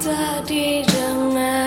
tak didengar